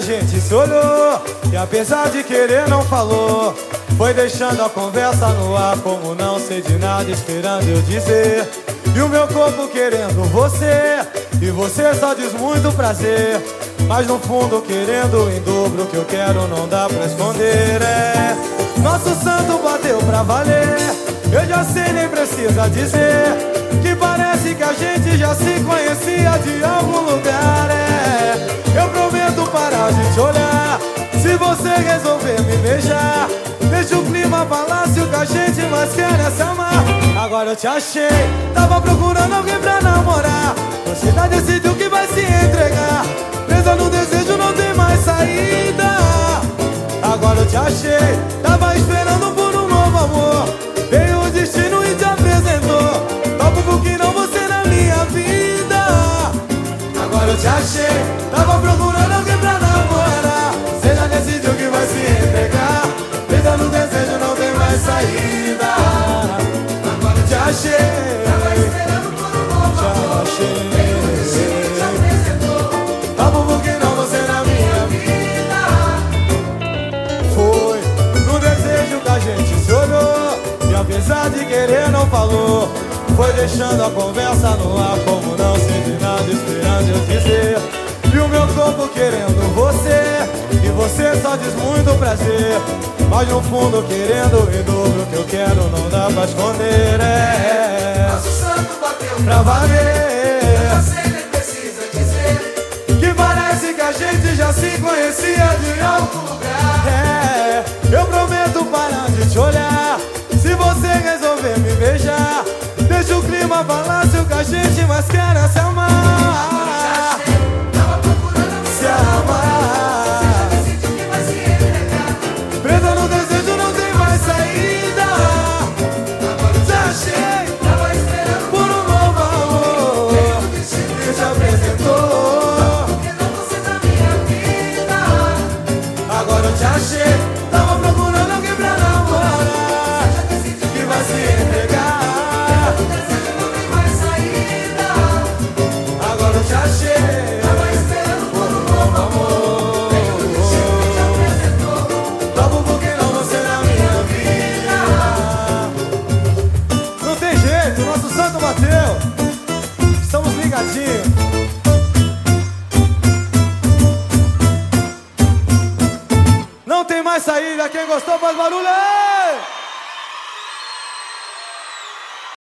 gente se olhou E apesar de querer não falou Foi deixando a conversa no ar Como não sei de nada esperando eu dizer. E o meu corpo querendo você E você só diz muito prazer. Mas no fundo querendo em dobro O que eu quero não dá pra esconder É, nosso santo bateu pra valer Eu já sei nem precisa dizer. Que parece que a gente já se conhecia de algum lugar É, você resolver me beijar. Deixa o clima falar se o que a gente mais quer se amar Agora eu te achei, tava procurando alguém pra namorar. Você já decidiu que vai se entregar. Presa no desejo não tem mais saída. Agora eu te achei, tava esperando por um novo amor. Veio o destino e te apresentou. Topo porque não você na minha vida. Agora eu te achei, tava procurando apesar de querer não falou. Foi deixando a conversa no ar Como não sente nada esperando eu dizer. E o meu corpo querendo você E você só diz muito prazer. Mas no fundo querendo em dobro O que eu quero não dá pra esconder É. Nosso santo bateu pra valer. Você nem precisa dizer. Que parece que a gente já se conhecia de algum lugar. É, eu prometo parar de te olhar Se o que a gente é se amar tem mais saída. Quem gostou, faz barulho!